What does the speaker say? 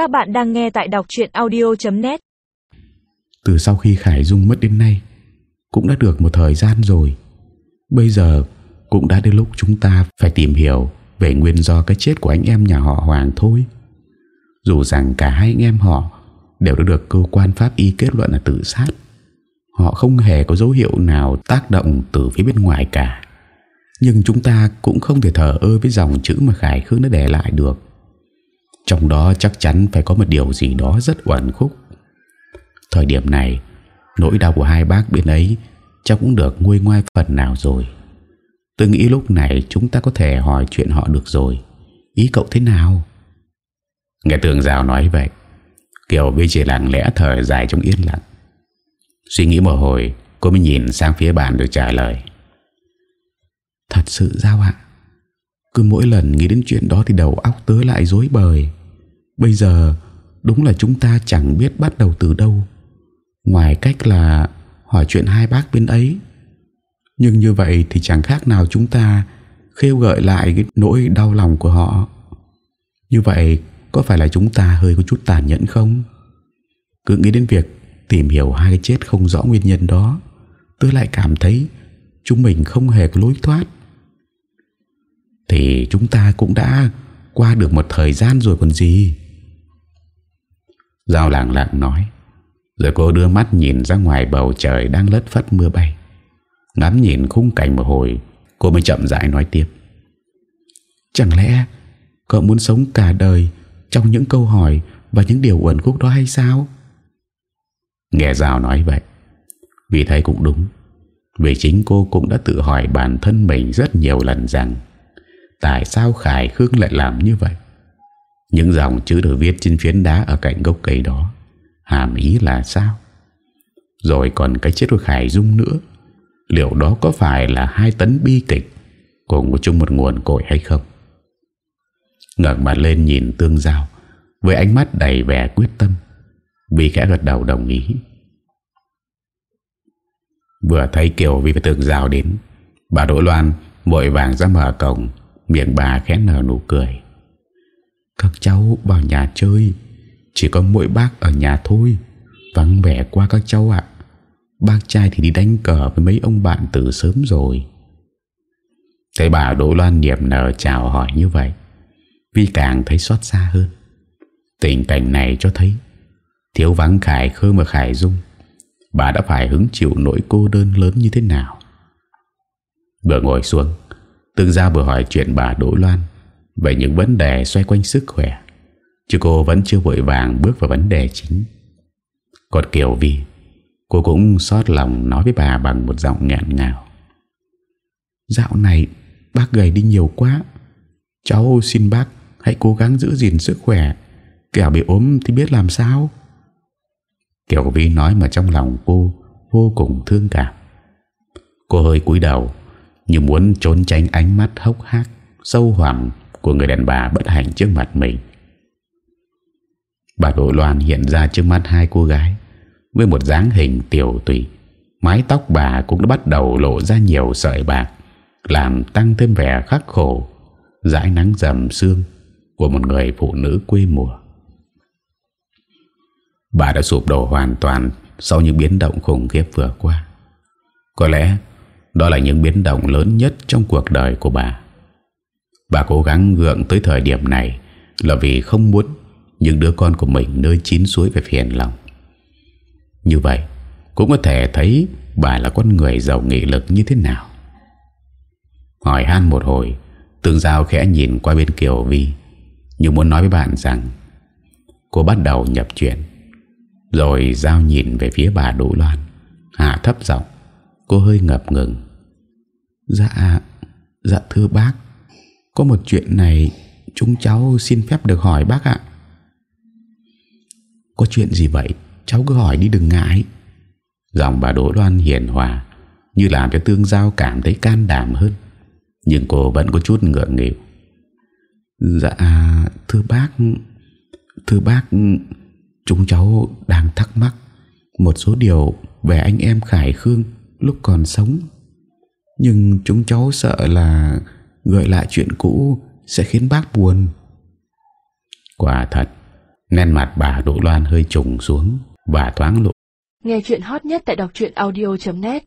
Các bạn đang nghe tại đọc truyện audio.net Từ sau khi Khải Dung mất đến nay, Cũng đã được một thời gian rồi. Bây giờ cũng đã đến lúc chúng ta phải tìm hiểu Về nguyên do cái chết của anh em nhà họ Hoàng thôi. Dù rằng cả hai anh em họ Đều đã được cơ quan pháp y kết luận là tự sát, Họ không hề có dấu hiệu nào tác động từ phía bên ngoài cả. Nhưng chúng ta cũng không thể thờ ơ với dòng chữ mà Khải Khương đã để lại được trong đó chắc chắn phải có một điều gì đó rất uẩn khúc. Thời điểm này, Nỗi đau của hai bác bên ấy Chắc cũng được nguôi ngoai phần nào rồi. Tôi nghĩ lúc này Chúng ta có thể hỏi chuyện họ được rồi. Ý cậu thế nào? Nghe tường rào nói vậy Kiều Vi chỉ lặng lẽ thở dài trong yên lặng. Suy nghĩ một hồi, Cô mới nhìn sang phía bạn rồi trả lời. Thật sự giao ạ? Cứ mỗi lần nghĩ đến chuyện đó Thì đầu óc tớ lại dối bời. Bây giờ Đúng là chúng ta chẳng biết bắt đầu từ đâu. Ngoài cách là Hỏi chuyện hai bác bên ấy. Nhưng như vậy thì chẳng khác nào chúng ta Khêu gợi lại cái nỗi đau lòng của họ. Như vậy Có phải là chúng ta hơi có chút tàn nhẫn không? Cứ nghĩ đến việc Tìm hiểu hai cái chết không rõ nguyên nhân đó Tôi lại cảm thấy Chúng mình không hề có lối thoát. Thì chúng ta cũng đã Qua được một thời gian rồi còn gì. Giao lặng lặng nói. Rồi cô đưa mắt nhìn ra ngoài bầu trời Đang lất phất mưa bay. Ngắm nhìn khung cảnh một hồi, Cô mới chậm rãi nói tiếp. Chẳng lẽ Cậu muốn sống cả đời Trong những câu hỏi Và những điều uẩn khúc đó hay sao? Nghe Giao nói vậy, Vì thấy cũng đúng. Vì chính cô cũng đã tự hỏi bản thân mình rất nhiều lần rằng Tại sao Khải Khương lại làm như vậy? Những dòng chữ được viết trên phiến đá Ở cạnh gốc cây đó, Hàm ý là sao? Rồi còn cái chết của Khải Dung nữa. Liệu đó có phải là hai tấn bi kịch Cùng chung một nguồn cội hay không? Ngẩng mặt lên nhìn tương giao, Với ánh mắt đầy vẻ quyết tâm. Vì khẽ gật đầu đồng ý. Vừa thấy Kiều Vi và tương giao đến, Bà Đỗ Loan vội vàng ra mở cổng. Miệng bà khẽ nở nụ cười các cháu vào nhà chơi. Chỉ có mỗi bác ở nhà thôi, Vắng vẻ qua các cháu ạ. Bác trai thì đi đánh cờ Với mấy ông bạn từ sớm rồi. Thấy bà Đỗ Loan niệm nở chào hỏi như vậy, Vi càng thấy xót xa hơn. Tình cảnh này cho thấy, Thiếu vắng Khải Khơ mà Khải Dung, Bà đã phải hứng chịu nỗi cô đơn lớn như thế nào? Vừa ngồi xuống, Tương gia vừa hỏi chuyện bà Đỗ Loan về những vấn đề xoay quanh sức khỏe, Chứ cô vẫn chưa vội vàng bước vào vấn đề chính. Còn Kiều Vi Cô cũng xót lòng nói với bà bằng một giọng nghẹn ngào. Dạo này, bác gầy đi nhiều quá. Cháu xin bác hãy cố gắng giữ gìn sức khỏe. Kẻo bị ốm thì biết làm sao? Kiều Vi nói mà trong lòng cô vô cùng thương cảm. Cô hơi cúi đầu, Như muốn trốn tránh ánh mắt hốc hác, Sâu hoảng của người đàn bà bất hạnh trước mặt mình. Bà đội Loan hiện ra trước mắt hai cô gái với một dáng hình tiểu tùy, Mái tóc bà cũng đã bắt đầu lộ ra nhiều sợi bạc làm tăng thêm vẻ khắc khổ dãi nắng dầm xương của một người phụ nữ quê mùa. Bà đã sụp đổ hoàn toàn sau những biến động khủng khiếp vừa qua. Có lẽ đó là những biến động lớn nhất trong cuộc đời của bà. Bà cố gắng gượng tới thời điểm này Là vì không muốn Những đứa con của mình nơi chín suối phải phiền lòng. Như vậy, Cũng có thể thấy Bà là con người giàu nghị lực như thế nào. Hỏi han một hồi, Tương Giao khẽ nhìn qua bên Kiều Vi Nhưng muốn nói với bạn rằng, Cô bắt đầu nhập chuyện, Rồi Giao nhìn về phía bà Đỗ Loan, Hạ thấp giọng, Cô hơi ngập ngừng. Dạ Dạ thưa bác có một chuyện này Chúng cháu xin phép được hỏi bác ạ. Có chuyện gì vậy? Cháu cứ hỏi đi, đừng ngại. Giọng bà Đỗ Loan hiền hòa, Như làm cho Tương Giao cảm thấy can đảm hơn, Nhưng cô vẫn có chút ngượng nghịu. Dạ Thưa bác Thưa bác, Chúng cháu đang thắc mắc Một số điều về anh em Khải Khương Lúc còn sống. Nhưng chúng cháu sợ là Gợi lại chuyện cũ Sẽ khiến bác buồn. Quả thật Nét mặt bà Đỗ Loan hơi trùng xuống Bà thoáng lộ. Nghe chuyện hot nhất tại đọc audio.net